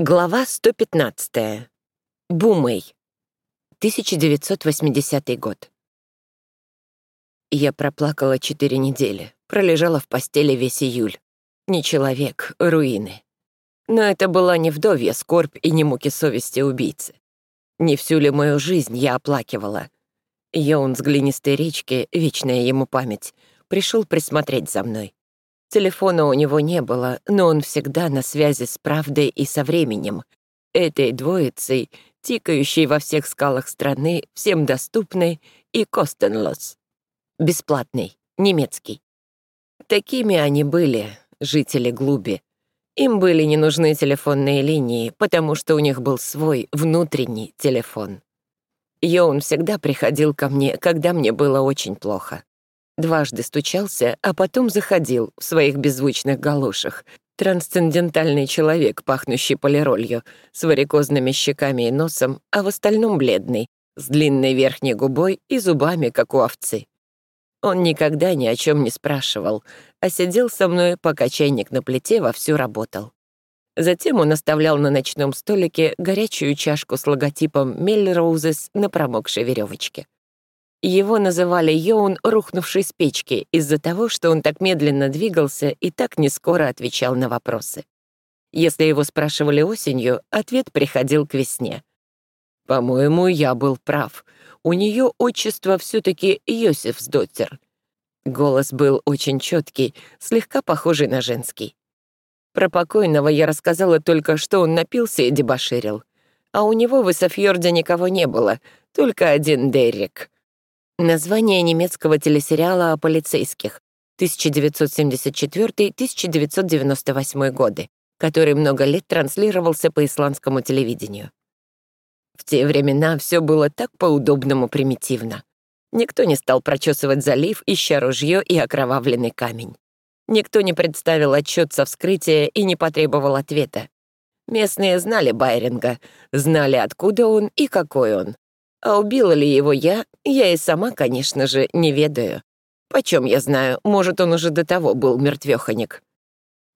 Глава 115. Бумэй. 1980 год. Я проплакала четыре недели, пролежала в постели весь июль. Не человек, руины. Но это была не вдовья скорбь и не муки совести убийцы. Не всю ли мою жизнь я оплакивала. Йоун с глинистой речки, вечная ему память, пришел присмотреть за мной. Телефона у него не было, но он всегда на связи с правдой и со временем. Этой двоицей, тикающей во всех скалах страны, всем доступной, и Костенлос. Бесплатный, немецкий. Такими они были, жители Глуби. Им были не нужны телефонные линии, потому что у них был свой внутренний телефон. Йоун всегда приходил ко мне, когда мне было очень плохо. Дважды стучался, а потом заходил в своих беззвучных галошах. Трансцендентальный человек, пахнущий полиролью, с варикозными щеками и носом, а в остальном бледный, с длинной верхней губой и зубами, как у овцы. Он никогда ни о чем не спрашивал, а сидел со мной, пока чайник на плите вовсю работал. Затем он оставлял на ночном столике горячую чашку с логотипом «Меллроузес» на промокшей веревочке. Его называли Йоун, рухнувший с печки, из-за того, что он так медленно двигался и так не скоро отвечал на вопросы. Если его спрашивали осенью, ответ приходил к весне. «По-моему, я был прав. У нее отчество все-таки Йосифсдоттер». Голос был очень четкий, слегка похожий на женский. Про покойного я рассказала только, что он напился и дебоширил. А у него в Исафьорде никого не было, только один Деррик. Название немецкого телесериала о полицейских 1974-1998 годы, который много лет транслировался по исландскому телевидению. В те времена все было так по-удобному примитивно. Никто не стал прочесывать залив, ища ружье и окровавленный камень. Никто не представил отчет со вскрытия и не потребовал ответа. Местные знали Байринга, знали, откуда он и какой он. А убила ли его я, я и сама, конечно же, не ведаю. Почем я знаю, может, он уже до того был мертвёхонек.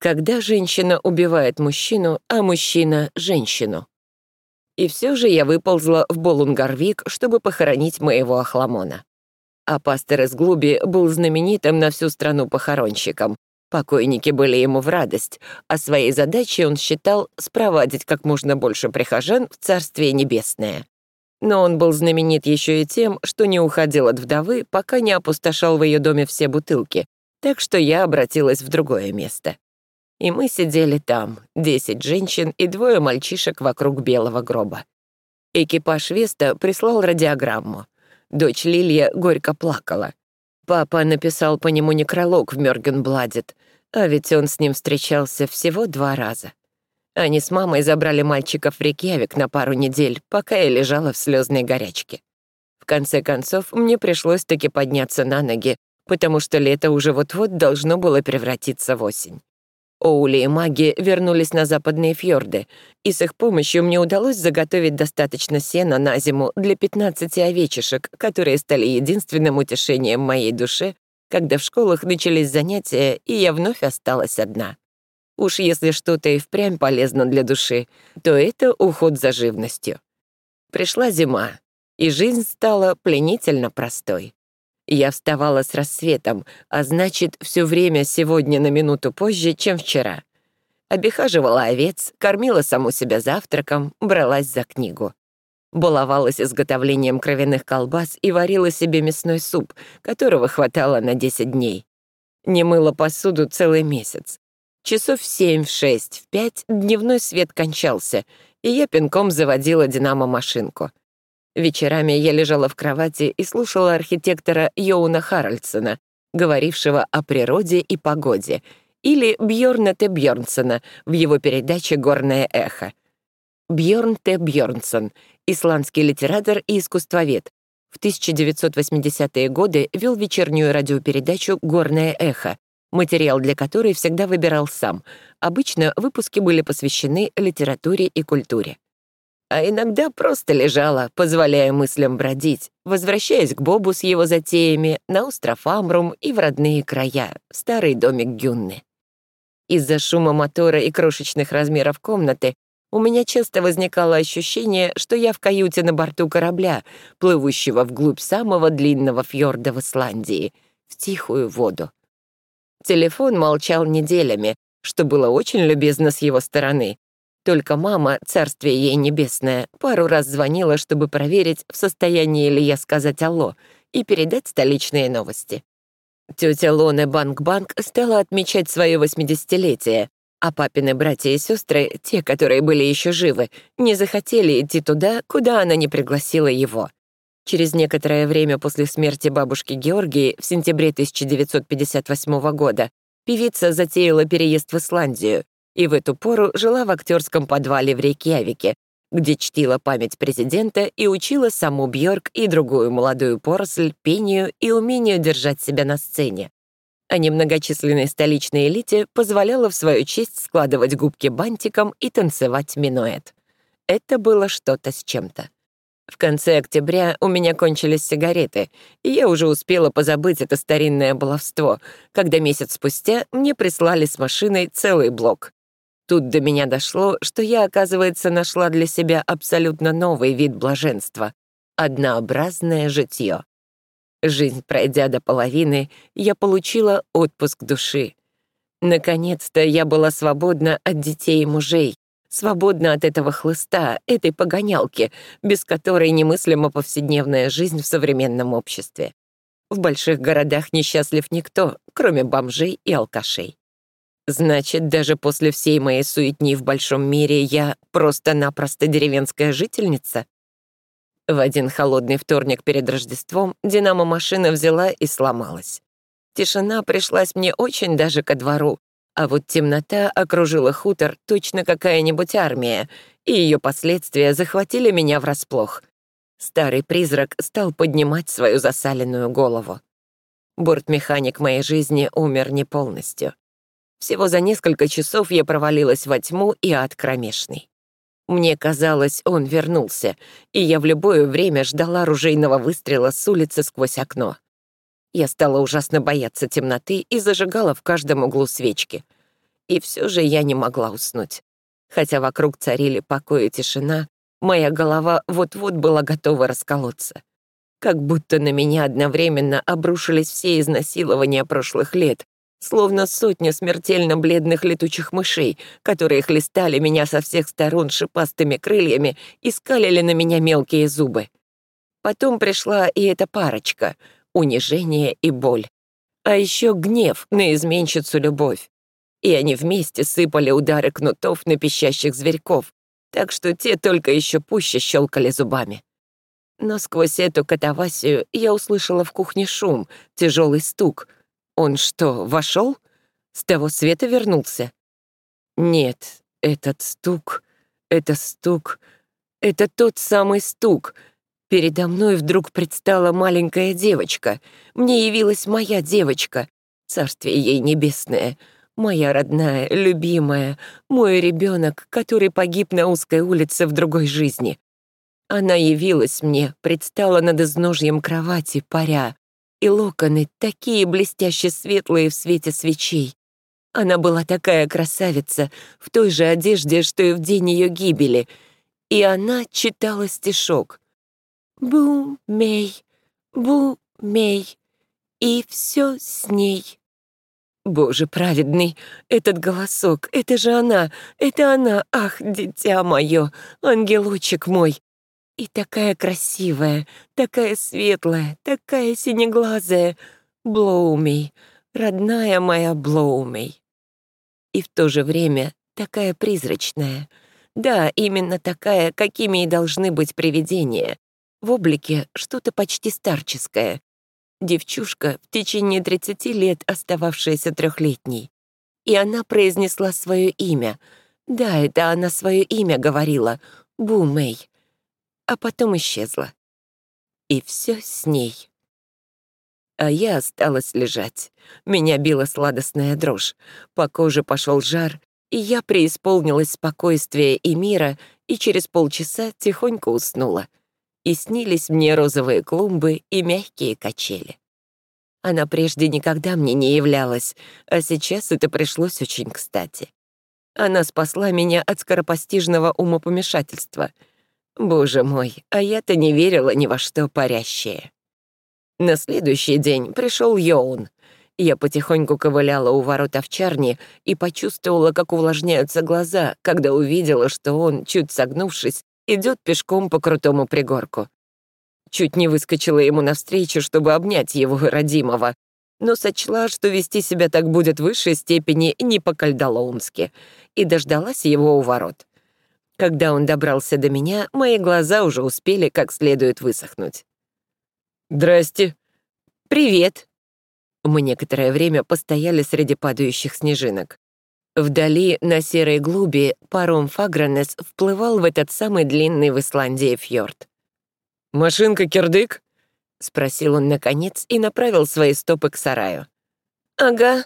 Когда женщина убивает мужчину, а мужчина — женщину. И все же я выползла в Болунгарвик, чтобы похоронить моего Ахламона. А пастор из Глуби был знаменитым на всю страну похоронщиком. Покойники были ему в радость, а своей задачей он считал спровадить как можно больше прихожан в Царствие Небесное. Но он был знаменит еще и тем, что не уходил от вдовы, пока не опустошал в ее доме все бутылки, так что я обратилась в другое место. И мы сидели там, десять женщин и двое мальчишек вокруг белого гроба. Экипаж Веста прислал радиограмму. Дочь Лилия горько плакала. Папа написал по нему некролог в Мёргенбладет, а ведь он с ним встречался всего два раза. Они с мамой забрали мальчиков в Рейкьявик на пару недель, пока я лежала в слезной горячке. В конце концов, мне пришлось таки подняться на ноги, потому что лето уже вот-вот должно было превратиться в осень. Оули и маги вернулись на западные фьорды, и с их помощью мне удалось заготовить достаточно сена на зиму для 15 овечешек, которые стали единственным утешением моей душе, когда в школах начались занятия, и я вновь осталась одна. Уж если что-то и впрямь полезно для души, то это уход за живностью. Пришла зима, и жизнь стала пленительно простой. Я вставала с рассветом, а значит, все время сегодня на минуту позже, чем вчера. Обихаживала овец, кормила саму себя завтраком, бралась за книгу. Баловалась изготовлением кровяных колбас и варила себе мясной суп, которого хватало на 10 дней. Не мыла посуду целый месяц. Часов в семь, в шесть, в пять дневной свет кончался, и я пинком заводила динамо-машинку. Вечерами я лежала в кровати и слушала архитектора Йоуна Харальдсона, говорившего о природе и погоде, или Бьорна Т. Бьорнсона в его передаче «Горное эхо». Бьорн Т. Бьорнсон, исландский литератор и искусствовед, в 1980-е годы вел вечернюю радиопередачу «Горное эхо», материал для которой всегда выбирал сам. Обычно выпуски были посвящены литературе и культуре. А иногда просто лежала, позволяя мыслям бродить, возвращаясь к Бобу с его затеями на остров Амрум и в родные края, старый домик Гюнны. Из-за шума мотора и крошечных размеров комнаты У меня часто возникало ощущение, что я в каюте на борту корабля, плывущего вглубь самого длинного фьорда в Исландии, в тихую воду. Телефон молчал неделями, что было очень любезно с его стороны. Только мама, царствие ей небесное, пару раз звонила, чтобы проверить, в состоянии ли я сказать «алло» и передать столичные новости. Тетя Лона Банк-Банк стала отмечать свое восьмидесятилетие, а папины братья и сестры, те, которые были еще живы, не захотели идти туда, куда она не пригласила его. Через некоторое время после смерти бабушки Георгии в сентябре 1958 года певица затеяла переезд в Исландию и в эту пору жила в актерском подвале в Рейкьявике, где чтила память президента и учила саму Бьорк и другую молодую поросль пению и умению держать себя на сцене. А немногочисленной столичной элите позволяла в свою честь складывать губки бантиком и танцевать минуэт. Это было что-то с чем-то. В конце октября у меня кончились сигареты, и я уже успела позабыть это старинное баловство, когда месяц спустя мне прислали с машиной целый блок. Тут до меня дошло, что я, оказывается, нашла для себя абсолютно новый вид блаженства — однообразное житье. Жизнь пройдя до половины, я получила отпуск души. Наконец-то я была свободна от детей и мужей, свободна от этого хлыста, этой погонялки, без которой немыслима повседневная жизнь в современном обществе. В больших городах несчастлив никто, кроме бомжей и алкашей. Значит, даже после всей моей суетни в большом мире я просто-напросто деревенская жительница? В один холодный вторник перед Рождеством динамо-машина взяла и сломалась. Тишина пришлась мне очень даже ко двору, а вот темнота окружила хутор точно какая-нибудь армия, и ее последствия захватили меня врасплох. Старый призрак стал поднимать свою засаленную голову. Бортмеханик моей жизни умер не полностью. Всего за несколько часов я провалилась во тьму и ад кромешный. Мне казалось, он вернулся, и я в любое время ждала ружейного выстрела с улицы сквозь окно. Я стала ужасно бояться темноты и зажигала в каждом углу свечки. И все же я не могла уснуть. Хотя вокруг царили покой и тишина, моя голова вот-вот была готова расколоться. Как будто на меня одновременно обрушились все изнасилования прошлых лет, словно сотня смертельно бледных летучих мышей, которые хлестали меня со всех сторон шипастыми крыльями и скалили на меня мелкие зубы. Потом пришла и эта парочка — унижение и боль. А еще гнев на изменщицу любовь. И они вместе сыпали удары кнутов на пищащих зверьков, так что те только еще пуще щелкали зубами. Но сквозь эту катавасию я услышала в кухне шум, тяжелый стук — он что, вошел? С того света вернулся? Нет, этот стук, это стук, это тот самый стук. Передо мной вдруг предстала маленькая девочка. Мне явилась моя девочка. Царствие ей небесное. Моя родная, любимая, мой ребенок, который погиб на узкой улице в другой жизни. Она явилась мне, предстала над изножьем кровати, паря и локоны такие блестяще светлые в свете свечей. Она была такая красавица, в той же одежде, что и в день ее гибели, и она читала стишок. «Бу-мей, бу-мей, и все с ней». Боже праведный, этот голосок, это же она, это она, ах, дитя мое, ангелочек мой. И такая красивая, такая светлая, такая синеглазая. Блоуми, родная моя Блоуми. И в то же время такая призрачная. Да, именно такая, какими и должны быть привидения. В облике что-то почти старческое. Девчушка, в течение 30 лет остававшаяся трехлетней. И она произнесла свое имя. Да, это она свое имя говорила. Бумей а потом исчезла. И все с ней. А я осталась лежать. Меня била сладостная дрожь. По коже пошел жар, и я преисполнилась спокойствия и мира, и через полчаса тихонько уснула. И снились мне розовые клумбы и мягкие качели. Она прежде никогда мне не являлась, а сейчас это пришлось очень кстати. Она спасла меня от скоропостижного умопомешательства. Боже мой, а я-то не верила ни во что парящее. На следующий день пришел Йоун. Я потихоньку ковыляла у ворот овчарни и почувствовала, как увлажняются глаза, когда увидела, что он, чуть согнувшись, идет пешком по крутому пригорку. Чуть не выскочила ему навстречу, чтобы обнять его родимого, но сочла, что вести себя так будет в высшей степени не по-кальдалоунски, и дождалась его у ворот. Когда он добрался до меня, мои глаза уже успели как следует высохнуть. «Здрасте». «Привет». Мы некоторое время постояли среди падающих снежинок. Вдали, на серой глуби, паром Фагранес вплывал в этот самый длинный в Исландии фьорд. «Машинка кирдык?» — спросил он наконец и направил свои стопы к сараю. «Ага.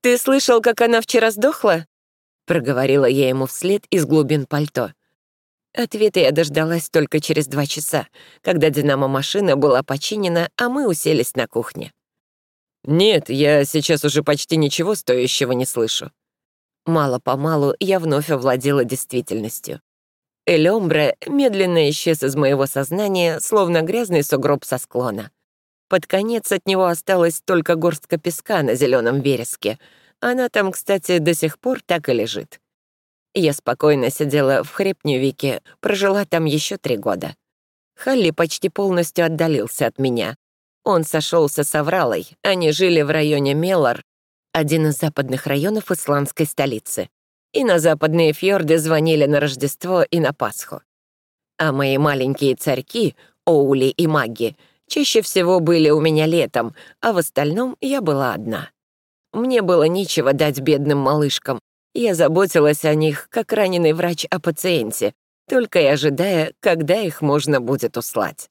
Ты слышал, как она вчера сдохла?» — проговорила я ему вслед из глубин пальто. Ответа я дождалась только через два часа, когда динамо-машина была починена, а мы уселись на кухне. «Нет, я сейчас уже почти ничего стоящего не слышу». Мало-помалу я вновь овладела действительностью. Элембре медленно исчез из моего сознания, словно грязный сугроб со склона. Под конец от него осталась только горстка песка на зеленом вереске. Она там, кстати, до сих пор так и лежит. Я спокойно сидела в Хрепневике, прожила там еще три года. Халли почти полностью отдалился от меня. Он сошелся с Авралой, они жили в районе Мелор, один из западных районов исландской столицы и на западные фьорды звонили на Рождество и на Пасху. А мои маленькие царьки, Оули и Маги, чаще всего были у меня летом, а в остальном я была одна. Мне было нечего дать бедным малышкам. Я заботилась о них, как раненый врач о пациенте, только и ожидая, когда их можно будет услать.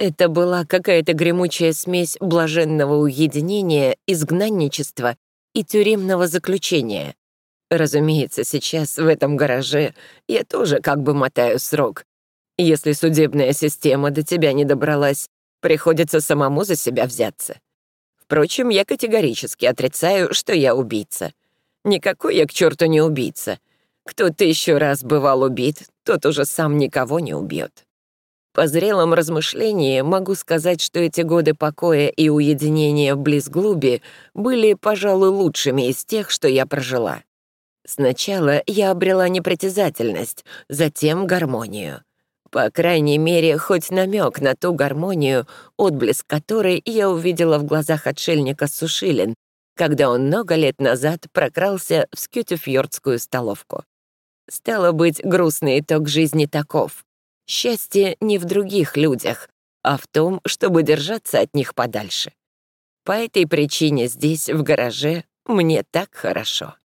Это была какая-то гремучая смесь блаженного уединения, изгнанничества и тюремного заключения. Разумеется, сейчас в этом гараже я тоже как бы мотаю срок. Если судебная система до тебя не добралась, приходится самому за себя взяться. Впрочем, я категорически отрицаю, что я убийца. Никакой я к черту не убийца. Кто тысячу раз бывал убит, тот уже сам никого не убьет. По зрелом размышлении могу сказать, что эти годы покоя и уединения вблиз глуби были, пожалуй, лучшими из тех, что я прожила. Сначала я обрела непритязательность, затем гармонию. По крайней мере, хоть намек на ту гармонию, отблеск которой я увидела в глазах отшельника Сушилин, когда он много лет назад прокрался в скютюфьордскую столовку. Стало быть, грустный итог жизни таков. Счастье не в других людях, а в том, чтобы держаться от них подальше. По этой причине здесь, в гараже, мне так хорошо.